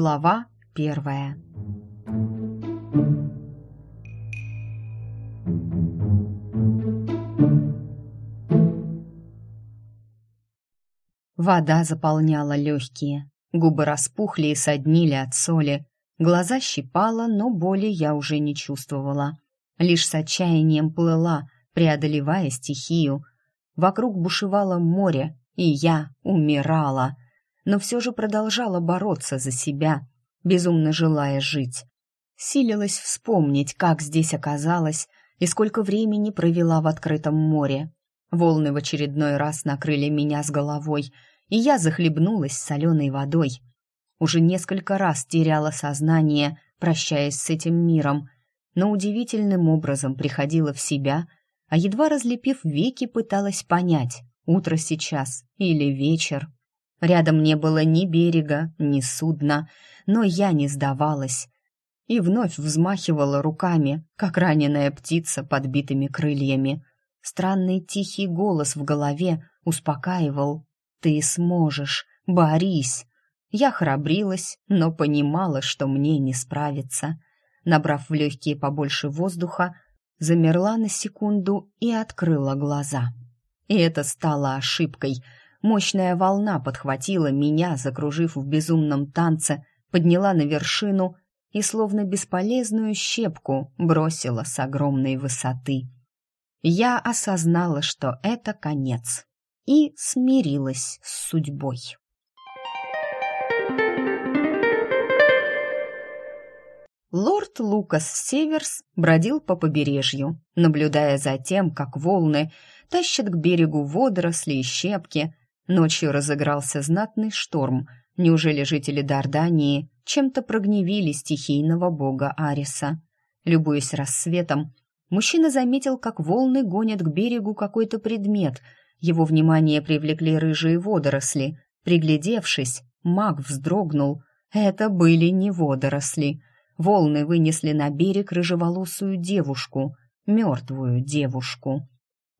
Глава первая. Вода заполняла легкие, губы распухли и соднили от соли, глаза щипало, но боли я уже не чувствовала. Лишь с отчаянием плыла, преодолевая стихию. Вокруг бушевало море, и я умирала — но все же продолжала бороться за себя, безумно желая жить. Силилась вспомнить, как здесь оказалась и сколько времени провела в открытом море. Волны в очередной раз накрыли меня с головой, и я захлебнулась соленой водой. Уже несколько раз теряла сознание, прощаясь с этим миром, но удивительным образом приходила в себя, а едва разлепив веки, пыталась понять, утро сейчас или вечер. Рядом не было ни берега, ни судна, но я не сдавалась и вновь взмахивала руками, как раненая птица подбитыми крыльями. Странный тихий голос в голове успокаивал. «Ты сможешь, борись!» Я храбрилась, но понимала, что мне не справиться. Набрав в легкие побольше воздуха, замерла на секунду и открыла глаза. И это стало ошибкой — Мощная волна подхватила меня, закружив в безумном танце, подняла на вершину и словно бесполезную щепку бросила с огромной высоты. Я осознала, что это конец, и смирилась с судьбой. Лорд Лукас Северс бродил по побережью, наблюдая за тем, как волны тащат к берегу водоросли и щепки, Ночью разыгрался знатный шторм. Неужели жители Дардании чем-то прогневили стихийного бога Ариса? Любуясь рассветом, мужчина заметил, как волны гонят к берегу какой-то предмет. Его внимание привлекли рыжие водоросли. Приглядевшись, маг вздрогнул. Это были не водоросли. Волны вынесли на берег рыжеволосую девушку, мертвую девушку.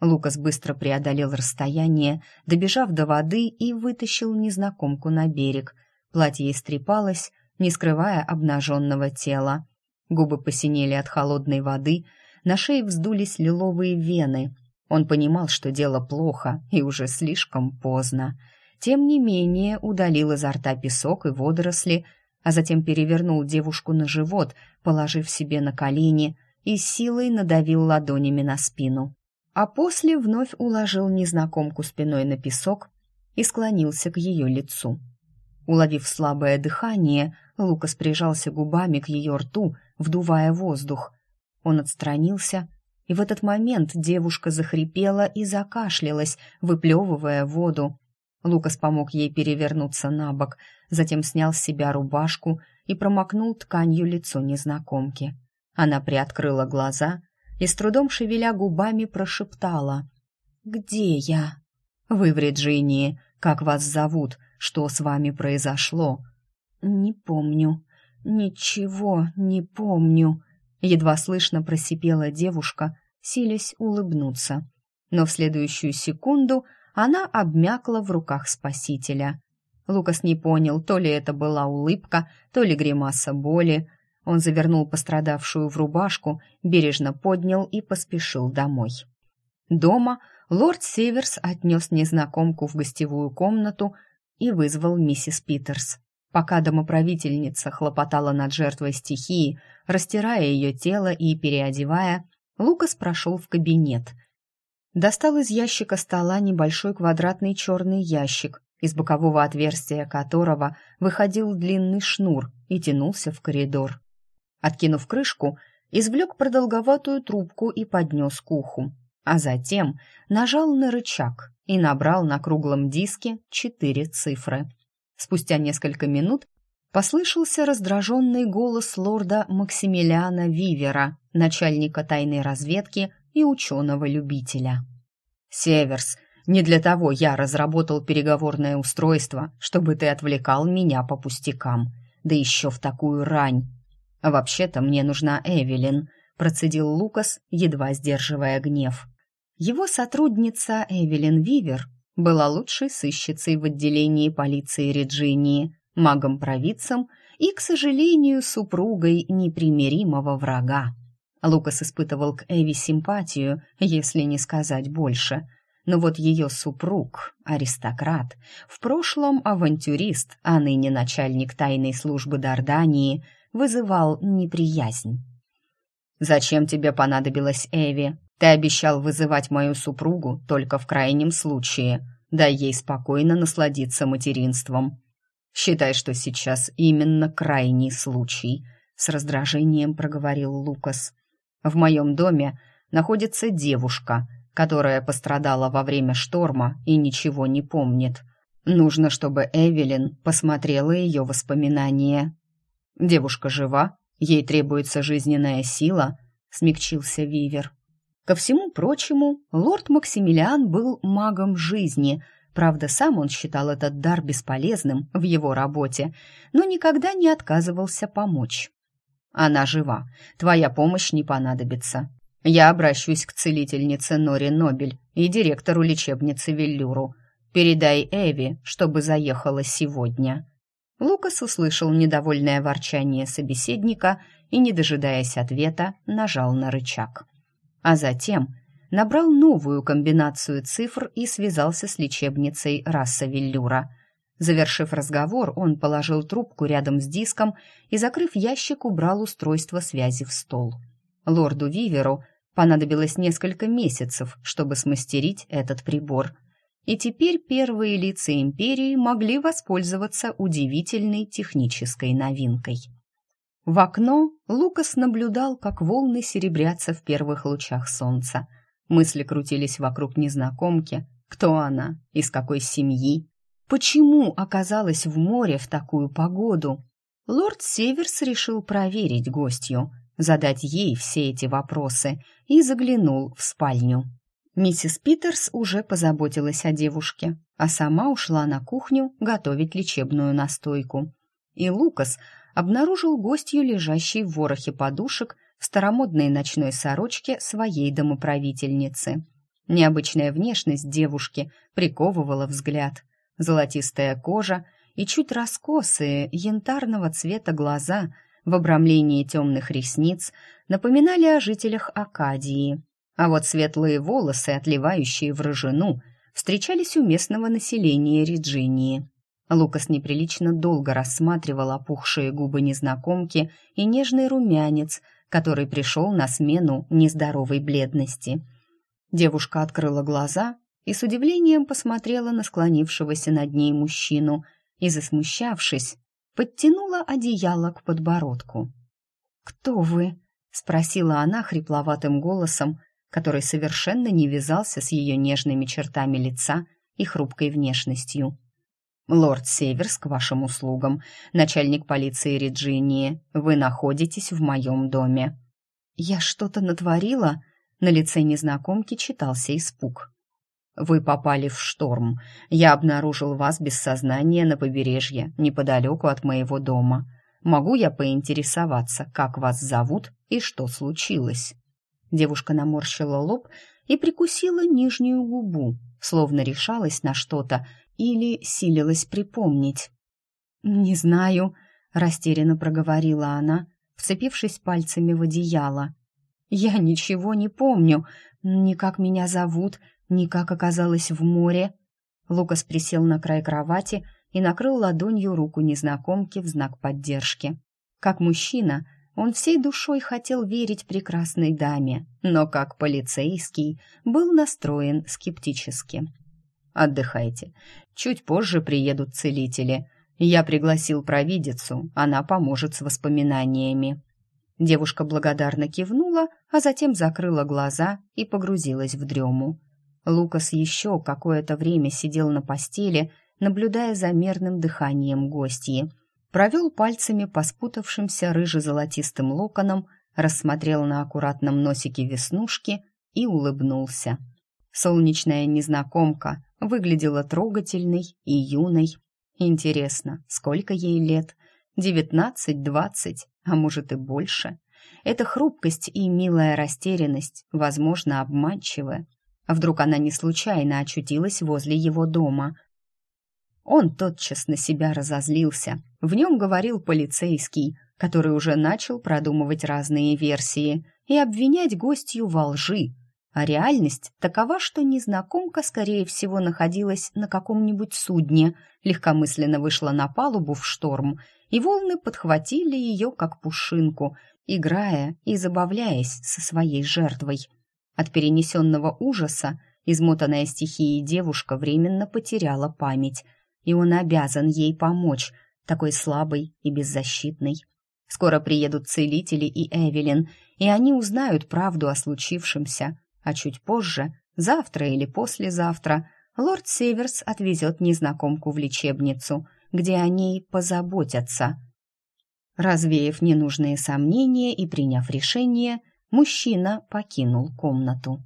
Лукас быстро преодолел расстояние, добежав до воды и вытащил незнакомку на берег. Платье истрепалось, не скрывая обнаженного тела. Губы посинели от холодной воды, на шее вздулись лиловые вены. Он понимал, что дело плохо и уже слишком поздно. Тем не менее удалил изо рта песок и водоросли, а затем перевернул девушку на живот, положив себе на колени и силой надавил ладонями на спину а после вновь уложил незнакомку спиной на песок и склонился к ее лицу. Уловив слабое дыхание, Лукас прижался губами к ее рту, вдувая воздух. Он отстранился, и в этот момент девушка захрипела и закашлялась, выплевывая воду. Лукас помог ей перевернуться на бок, затем снял с себя рубашку и промокнул тканью лицо незнакомки. Она приоткрыла глаза и с трудом шевеля губами прошептала. «Где я?» «Вы в Реджинии. Как вас зовут? Что с вами произошло?» «Не помню. Ничего не помню», — едва слышно просипела девушка, силясь улыбнуться. Но в следующую секунду она обмякла в руках спасителя. Лукас не понял, то ли это была улыбка, то ли гримаса боли, он завернул пострадавшую в рубашку, бережно поднял и поспешил домой. Дома лорд Северс отнес незнакомку в гостевую комнату и вызвал миссис Питерс. Пока домоправительница хлопотала над жертвой стихии, растирая ее тело и переодевая, Лукас прошел в кабинет. Достал из ящика стола небольшой квадратный черный ящик, из бокового отверстия которого выходил длинный шнур и тянулся в коридор. Откинув крышку, извлек продолговатую трубку и поднес к уху, а затем нажал на рычаг и набрал на круглом диске четыре цифры. Спустя несколько минут послышался раздраженный голос лорда Максимилиана Вивера, начальника тайной разведки и ученого-любителя. «Северс, не для того я разработал переговорное устройство, чтобы ты отвлекал меня по пустякам, да еще в такую рань. «Вообще-то мне нужна Эвелин», — процедил Лукас, едва сдерживая гнев. Его сотрудница Эвелин Вивер была лучшей сыщицей в отделении полиции Реджинии, магом-провидцем и, к сожалению, супругой непримиримого врага. Лукас испытывал к Эви симпатию, если не сказать больше. Но вот ее супруг, аристократ, в прошлом авантюрист, а ныне начальник тайной службы Дардании, вызывал неприязнь. «Зачем тебе понадобилась Эви? Ты обещал вызывать мою супругу только в крайнем случае. Дай ей спокойно насладиться материнством. Считай, что сейчас именно крайний случай», — с раздражением проговорил Лукас. «В моем доме находится девушка, которая пострадала во время шторма и ничего не помнит. Нужно, чтобы Эвелин посмотрела ее воспоминания». «Девушка жива? Ей требуется жизненная сила», — смягчился Вивер. Ко всему прочему, лорд Максимилиан был магом жизни. Правда, сам он считал этот дар бесполезным в его работе, но никогда не отказывался помочь. «Она жива. Твоя помощь не понадобится. Я обращусь к целительнице Нори Нобель и директору лечебницы Веллюру. Передай Эви, чтобы заехала сегодня». Лукас услышал недовольное ворчание собеседника и, не дожидаясь ответа, нажал на рычаг а затем набрал новую комбинацию цифр и связался с лечебницей раса Виллюра. Завершив разговор, он положил трубку рядом с диском и, закрыв ящик, убрал устройство связи в стол. Лорду Виверу понадобилось несколько месяцев, чтобы смастерить этот прибор. И теперь первые лица империи могли воспользоваться удивительной технической новинкой. В окно Лукас наблюдал, как волны серебрятся в первых лучах солнца. Мысли крутились вокруг незнакомки. Кто она? Из какой семьи? Почему оказалась в море в такую погоду? Лорд Северс решил проверить гостью, задать ей все эти вопросы и заглянул в спальню. Миссис Питерс уже позаботилась о девушке, а сама ушла на кухню готовить лечебную настойку. И Лукас обнаружил гостью, лежащей в ворохе подушек в старомодной ночной сорочке своей домоправительницы. Необычная внешность девушки приковывала взгляд. Золотистая кожа и чуть раскосые янтарного цвета глаза в обрамлении темных ресниц напоминали о жителях Акадии. А вот светлые волосы, отливающие в рыжину, встречались у местного населения Риджинии. Лукас неприлично долго рассматривал опухшие губы незнакомки и нежный румянец, который пришел на смену нездоровой бледности. Девушка открыла глаза и с удивлением посмотрела на склонившегося над ней мужчину и, засмущавшись, подтянула одеяло к подбородку. «Кто вы?» — спросила она хрипловатым голосом, который совершенно не вязался с ее нежными чертами лица и хрупкой внешностью. «Лорд Северс к вашим услугам, начальник полиции Реджинии. Вы находитесь в моем доме». «Я что-то натворила?» На лице незнакомки читался испуг. «Вы попали в шторм. Я обнаружил вас без сознания на побережье, неподалеку от моего дома. Могу я поинтересоваться, как вас зовут и что случилось?» Девушка наморщила лоб и прикусила нижнюю губу, словно решалась на что-то или силилась припомнить. «Не знаю», — растерянно проговорила она, вцепившись пальцами в одеяло. «Я ничего не помню, ни как меня зовут, ни как оказалась в море». Лукас присел на край кровати и накрыл ладонью руку незнакомки в знак поддержки. Как мужчина, он всей душой хотел верить прекрасной даме, но как полицейский был настроен скептически. Отдыхайте. Чуть позже приедут целители. Я пригласил провидицу, она поможет с воспоминаниями». Девушка благодарно кивнула, а затем закрыла глаза и погрузилась в дрему. Лукас еще какое-то время сидел на постели, наблюдая за мерным дыханием гостьи. Провел пальцами по спутавшимся рыже-золотистым локонам, рассмотрел на аккуратном носике веснушки и улыбнулся. Солнечная незнакомка выглядела трогательной и юной. Интересно, сколько ей лет? Девятнадцать, двадцать, а может и больше? Эта хрупкость и милая растерянность, возможно, обманчивы. А вдруг она не случайно очутилась возле его дома? Он тотчас на себя разозлился. В нем говорил полицейский, который уже начал продумывать разные версии и обвинять гостью во лжи. А реальность такова, что незнакомка, скорее всего, находилась на каком-нибудь судне, легкомысленно вышла на палубу в шторм, и волны подхватили ее, как пушинку, играя и забавляясь со своей жертвой. От перенесенного ужаса измотанная стихией девушка временно потеряла память, и он обязан ей помочь, такой слабой и беззащитной. Скоро приедут целители и Эвелин, и они узнают правду о случившемся, а чуть позже, завтра или послезавтра, лорд Северс отвезет незнакомку в лечебницу, где о ней позаботятся. Развеяв ненужные сомнения и приняв решение, мужчина покинул комнату.